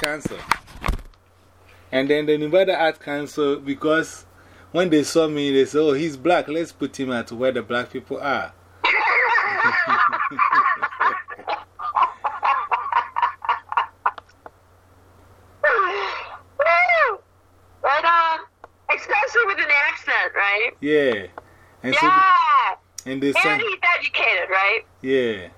Council. And then the Nevada Arts Council, because when they saw me, they said, Oh, he's black, let's put him at where the black people are. right on. Uh, especially with an accent, right? Yeah. And so yeah. and and he's educated, right? yeah.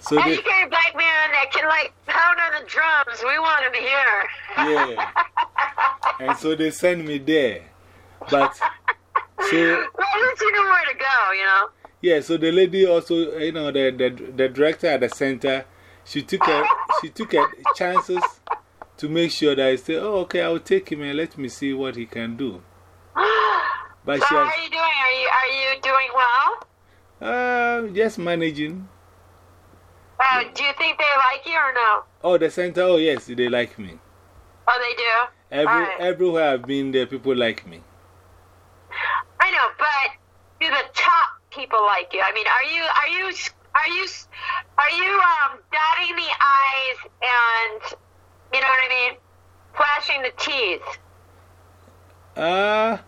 So Educated black man that can, like, pound on the drums. We want him here. yeah. And so they sent me there. But, so, well, least you know where to go, you know? yeah, so the lady also, you know, the, the, the director at the center, she took a, she took a chances to make sure that I say, oh, okay, I'll take him and let me see what he can do. But So, she how has, are you doing? Are you, are you doing well? uh, just managing. Uh, do you think they like you or no? Oh, the center, oh, yes, they like me. Oh, they do? Every, Alright. Everywhere I've been there, people like me. I know, but do the top people like you? I mean, are you, are you, are you, are you, um, dotting the I's and, you know what I mean? Flashing the T's. Uh, Do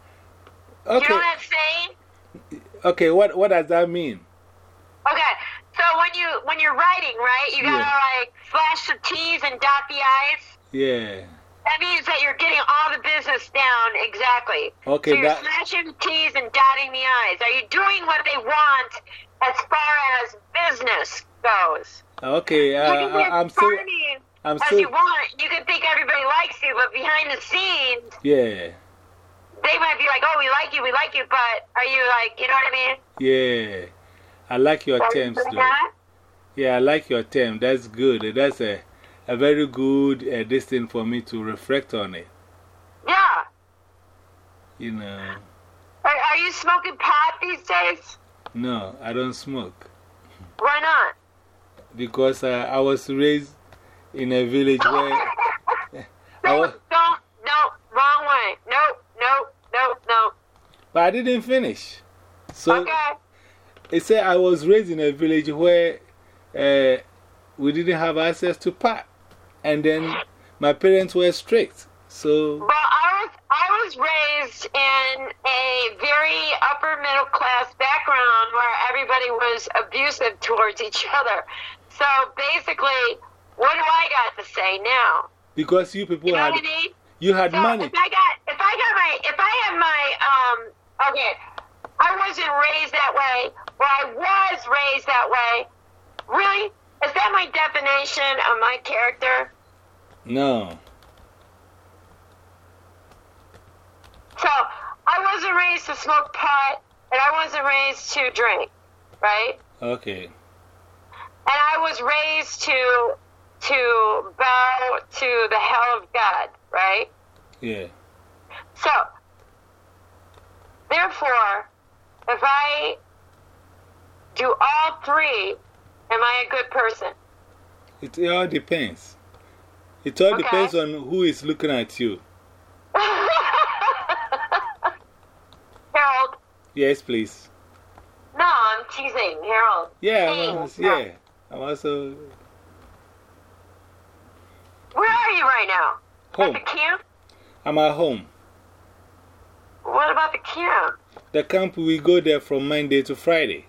you okay. know what I'm saying? Okay, what, what does that mean? Okay, so when you when you're writing, right, you gotta Yeah. like flash the T's and dot the I's. Yeah. That means that you're getting all the business down exactly. Okay, so you're that- the T's and dotting the I's. Are you doing what they want as far as business goes? Okay, uh, you can be I, I'm as still, I'm as still, you want. You can think everybody likes you, but behind the scenes, yeah, they might be like, "Oh, we like you, we like you," but are you like, you know what I mean? yeah. I like your Are you terms, though. that? Yeah, I like your term. That's good. That's a, a very good uh, thing for me to reflect on it. Yeah. You know, Are, are you smoking pot these days? no, I don't smoke. Why not? Because uh, I was raised in a village where. I Don't, was, don't, no, wrong way. No, no, no, no. but I didn't finish. So Okay. it said I was raised in a village where uh, we didn't have access to pot. And then my parents were strict. So, Well, I was, I was raised in a very upper middle class background where everybody was abusive towards each other. So basically, what do I got to say now? because you people You know had, I mean? you had So money. if I got, if I got my, if I had my, um, okay, I wasn't raised that way, or I was raised that way. Really? Is that my definition of my character? No. So I wasn't raised to smoke pot, and I wasn't raised to drink, right? Okay. And I was raised to to bow to the hell of God, right? Yeah. So, therefore, if I do all three, am I a good person? It all depends. It all Okay. depends on who is looking at you. Harold, Yes, please. no, I'm teasing. Harold. Yeah, also, yeah. I'm also Where are you right now? home. At the camp? I'm at home. What about the camp? The camp, we go there from Monday to Friday.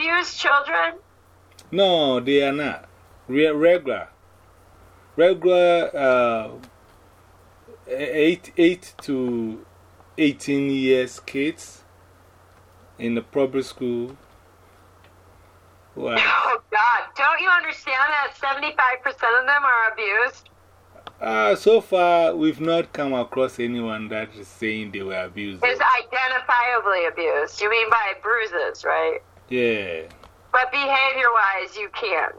Abused children? No, they are not. Re regular. Regular uh, 8, 8 to 18 years kids in the public school. Oh, God. Don't you understand that 75% of them are abused? uh, so far, we've not come across anyone that is saying they were abused. Is identifiably abused. You mean by bruises, right? Yeah. But behavior wise, you can.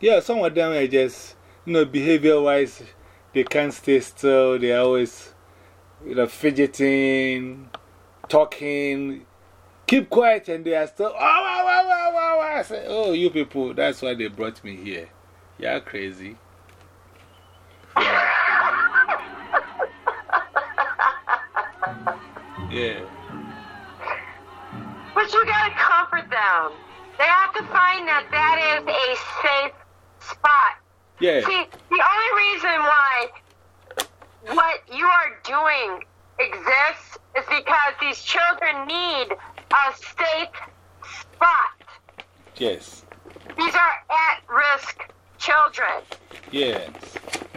Yeah, some of them are just, you know, behavior wise, they can't stay still. They're always, you know, fidgeting, talking. Keep quiet, and they are still, oh, wow, wow, wow, wow, wow. I say, oh, you people, that's why they brought me here. You're crazy. Yeah. yeah. But you gotta comfort them. They have to find that that is a safe spot Yeah. See, the only reason why what you are doing exists is because these children need a safe spot. Yes. These are at risk children. Yes.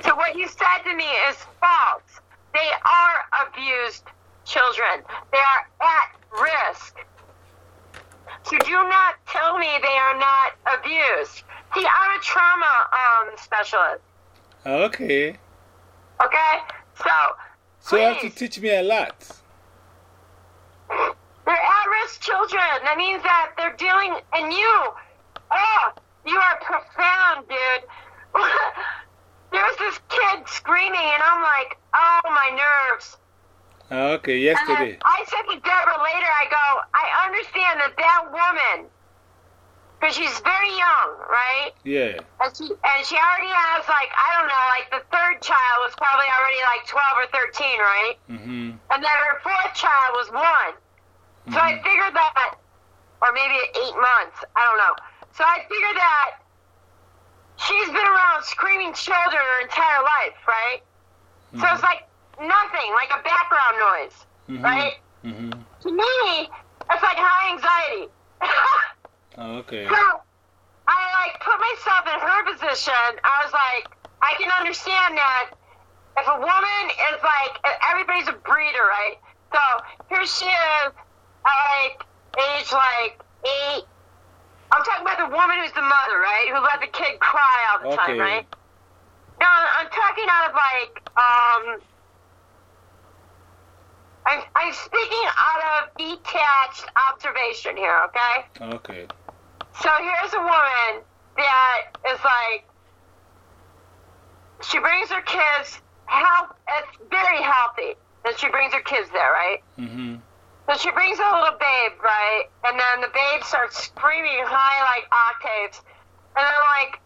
So what you said to me is false. They are abused children. They are at risk. So do not tell me they are not abused. See, I'm a trauma um, specialist. Okay. Okay, so So you have to teach me a lot. they're at-risk children. That means that they're dealing, and you, oh, you are profound, dude. There's this kid screaming, and I'm like, oh, my nerves. Okay, yesterday. I said to Deborah later, I go, I understand that that woman, because she's very young, right? Yeah. And she, and she already has, like, I don't know, like the third child was probably already like 12 or 13, right? Mm-hmm. And then her fourth child was one. So I figured that, or maybe eight months, I don't know. So I figured that she's been around screaming children her entire life, right? So it's like nothing, like a background noise, Mhm. right? Mm-hmm. To me, it's like high anxiety. oh, Okay. so I like put myself in her position. I was like, I can understand that if a woman is like, everybody's a breeder, right? So here she is, at like age like eight. I'm talking about the woman who's the mother, right? Who let the kid cry all the Okay. time, right? No, I'm talking out of like, um, I'm, speaking out of detached observation here, okay? Okay. So here's a woman that is like, she brings her kids, health, it's very healthy that she brings her kids there, right? Mm-hmm. So she brings a little babe, right? And then the babe starts screaming high like octaves. And I'm like,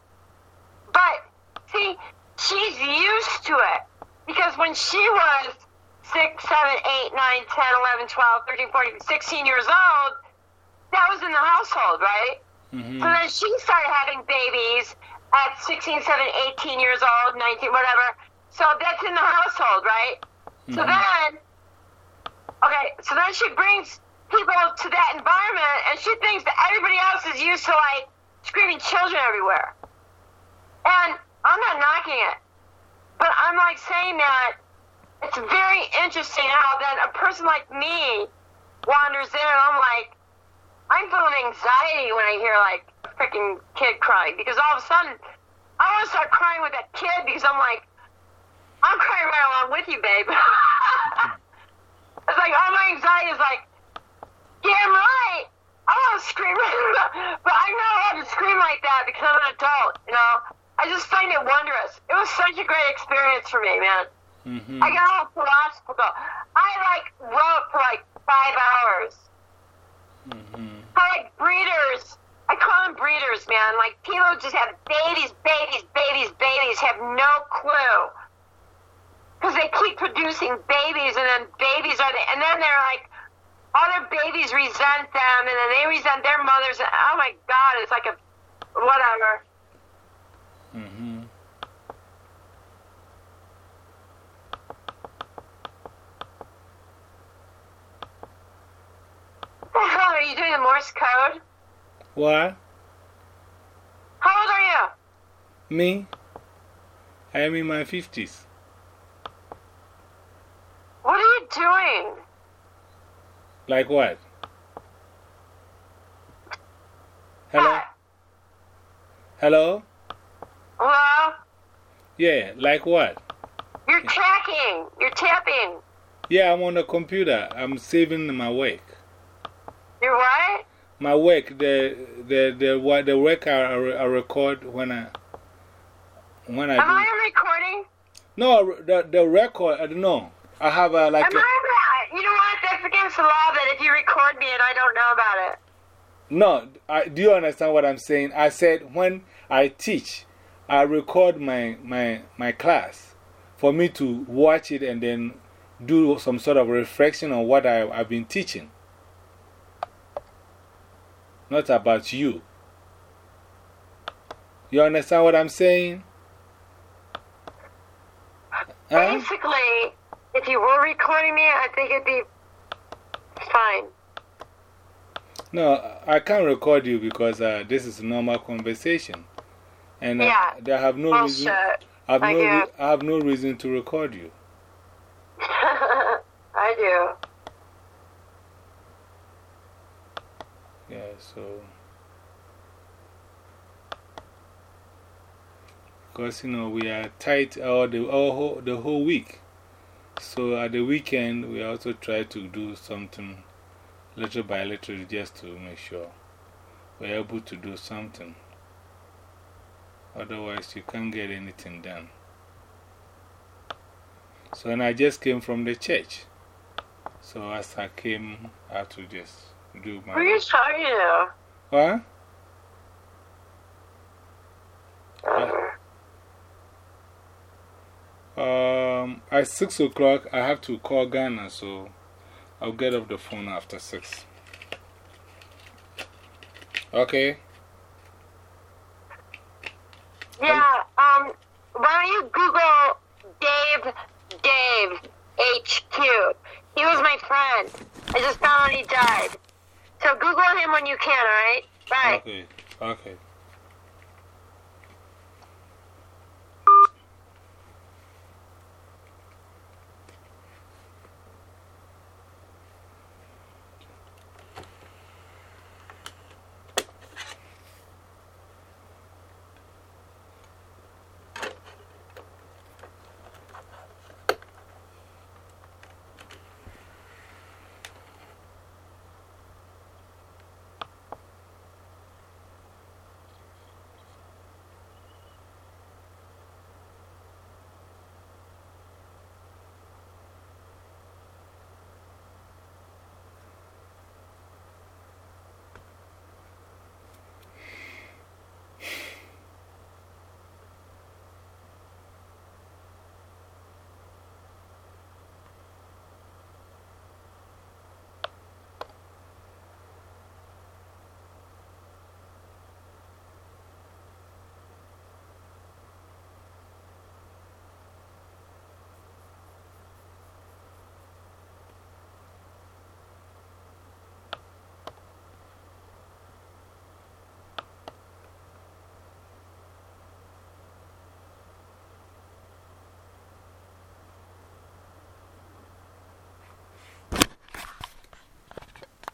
but see, she's used to it. Because when she was 6, 7, 8, 9, 10, 11, 12, 13, 14, 16 years old, that was in the household, right? Mm-hmm. So then she started having babies at 16, 17, 18 years old, 19, whatever. So that's in the household, right? So Mhm. then, okay, so then she brings people to that environment and she thinks that everybody else is used to like screaming children everywhere. And I'm not knocking it, but I'm like saying that it's very interesting how then a person like me wanders in and I'm like, I'm feeling anxiety when I hear like freaking kid crying because all of a sudden I want to start crying with that kid because I'm like, I'm crying right along with you, babe. it's like all my anxiety is like, damn right. I want to scream, but I'm not allowed to scream like that because I'm an adult. You know, I just find it wondrous. It was such a great experience for me, man. Mm-hmm. I got all philosophical. I like wrote for like five hours. Mm-hmm. I like breeders. I call them breeders, man. Like people just have babies, babies, babies, babies, have no clue. Because they keep producing babies, and then babies are the, and then they're like, other babies resent them, and then they resent their mothers. And, oh my God, it's like a whatever. Mm-hmm. What the hell are you doing? The Morse code? What? How old are you? Me? I am in my 50s. What are you doing? Like what? Hello? Hello? Hello? Yeah, like what? You're tracking. You're tapping. Yeah, I'm on the computer. I'm saving my work. You're what? My work, the, the, the, what, the work I, I record when I, when I Am do. I recording? No, the, the record, I don't know. I have a, like Am a, I? You know what? That's against the law that if you record me and I don't know about it. No, I, do you understand what I'm saying? I said when I teach, I record my, my, my class for me to watch it and then do some sort of reflection on what I, I've been teaching. Not about you. You understand what I'm saying? Huh? Basically, if you were recording me, I think it'd be fine. No, I can't record you because uh, this is a normal conversation. And uh, Yeah. I have no reason. I have I no, I have no reason to record you. I do. Yeah, so. Because, you know, we are tight all the, all whole, the whole week. So at the weekend, we also try to do something little by little just to make sure we're able to do something. Otherwise, you can't get anything done. So, and I just came from the church. So, as I came, I to just do my. Who are you talking to? What? Um, at 6 o'clock, I have to call Ghana, so I'll get off the phone after 6. Okay? Yeah, um, why don't you Google Dave, Dave, HQ? He was my friend. I just found out he died. So Google him when you can, alright? Bye. Okay. Okay.